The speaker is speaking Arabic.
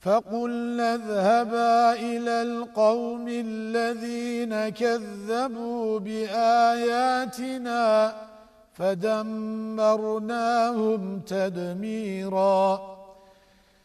فقلنا اذهبا إلى القوم الذين كذبوا بآياتنا فدمرناهم تدميراً